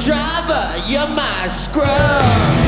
driver, you're my scrub.